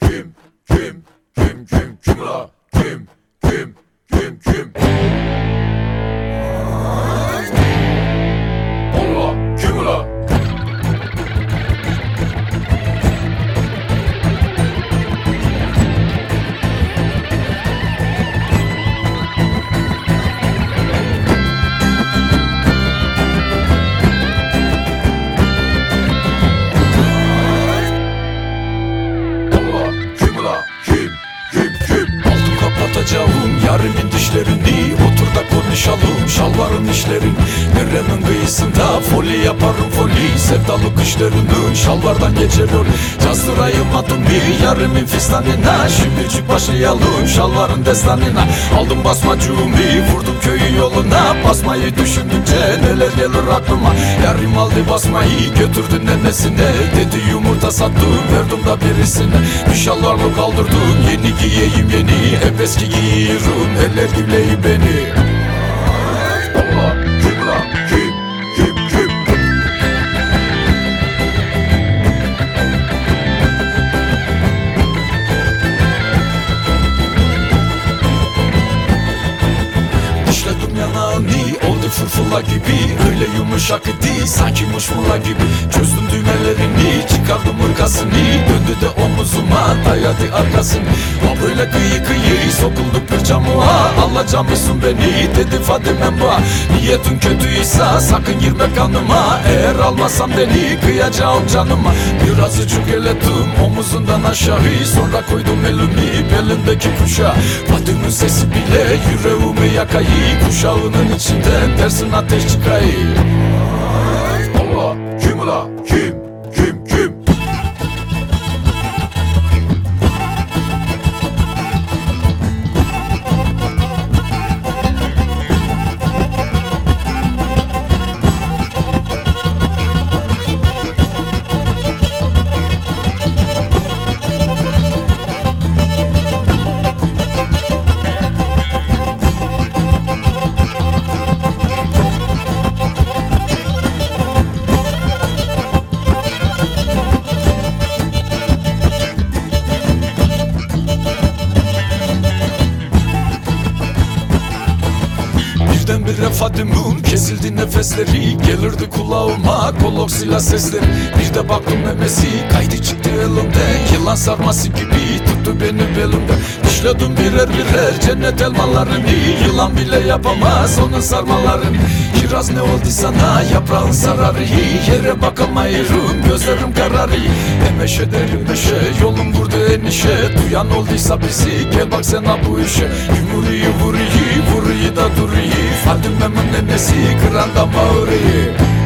Kim? Kim? Yarımın dişlerini Otur da konuşalım şalvarın işlerin Neremin kıyısında foli yaparım foli. Sevdalı kışlarının şalvardan geçer yol Cazdırayım adımı yarımın fistanına. Şimdicik başlayalım şalvarın destanına. Aldım basmacığımı vurdum köyü yoluna. Basmayı düşündükçe neler gelir aklıma. Yarım aldı basmayı götürdü nenesine. Dedi yumurta sattım verdim da birisine. Bir şalvarlı kaldırdım yeni giyeyim yeni. Hep eski giyiyorum eller gibleyi beni gibi. Öyle yumuşak idi sanki muşmula gibi. Çözdüm düğmelerini çıkardım hırkasını Döndü de omuzuma dayadı arkasını O böyle kıyı kıyı sokulduk bir camuğa Alacağım mısın beni dedi Fadime ba Niyetin kötüyse sakın girme kanıma. Eğer almasam beni kıyacağım canıma. Birazcık eledim omuzundan aşağı. Sonra koydum elimi belindeki kuşa. Fadime'nin sesi bile yüreğimi yakayı. Kuşağının içinden tersin ateş çıkayı Birdenbire Fadime'un kesildi nefesleri Gelirdi kulağıma kolok silah sesleri. Bir de baktım memesi kaydı çıktı elimden Yılan sarması gibi tuttu beni belimden Dişledim birer birer cennet elmalarını Yılan bile yapamaz onun sarmalarını Kiraz ne oldu sana? Yaprağın sararı Yere bakamıyorum gözlerim kararı. Emeşe derim meşe yolum burada enişe. Duyan olduysa bizi gel bak sen bu işe. Yumruyu vuruyu vuruyu da duruyu Fadime'min nenesi kıran da bağırıyı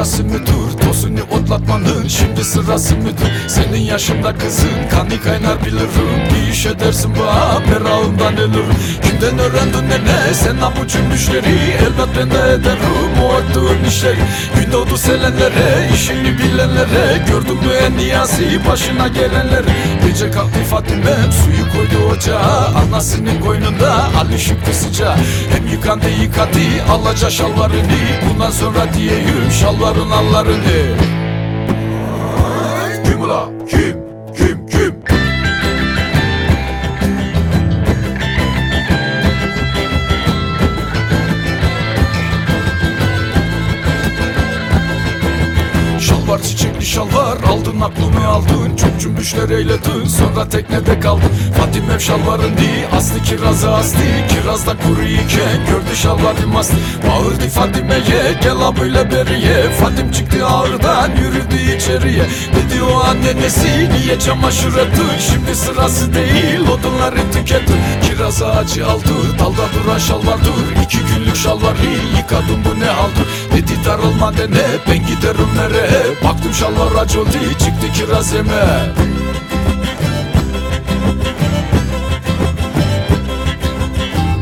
çalı yarası müdür Tozunu otlatmanın şimdi sırası müdür? Senin yaşında kızın kanı kaynar bilirim. Bir iş edersin bana merağından ölürüm. Kimden öğrendin nene sen avucun düşleri Elbet ben de ederim o attığın işleri. Gün doğdu selenlere işini bilenlere Gördün mü en niyasi başına gelenleri? Gece kalktı Fatime'm suyu koydu ocağa Anasının koynunda Ali Şükrü sıcağı. Hem yıkandı yıkadı alaca şalvarını Bundan sonra diyeyim şalvarın allarını aldın aklımı aldın. Çok cümbüşler eyledin sonra teknede kaldın. Fatime şalvarın değil aslı kirazı astı Kiraz da kuru iken gördü şalvarım astı Bağırdı Fatime'ye gel ha böyle beriye. Fatim çıktı ağırdan yürüdü içeriye. Dedi o annenesi niye çamaşır ettin? Şimdi sırası değil odunları tüketin Kiraz ağacı aldı dalda duran şalvardır. İki günlük şalvarı yıkadım bu ne haldır Dedi darılma dene ben giderim nereye Baktım şalvar oldu çıktı kiraz yeme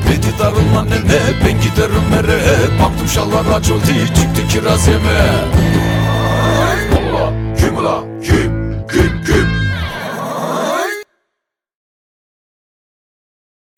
Dedi darılma nene ben giderim nereye Baktım şalvar oldu çıktı kiraz yeme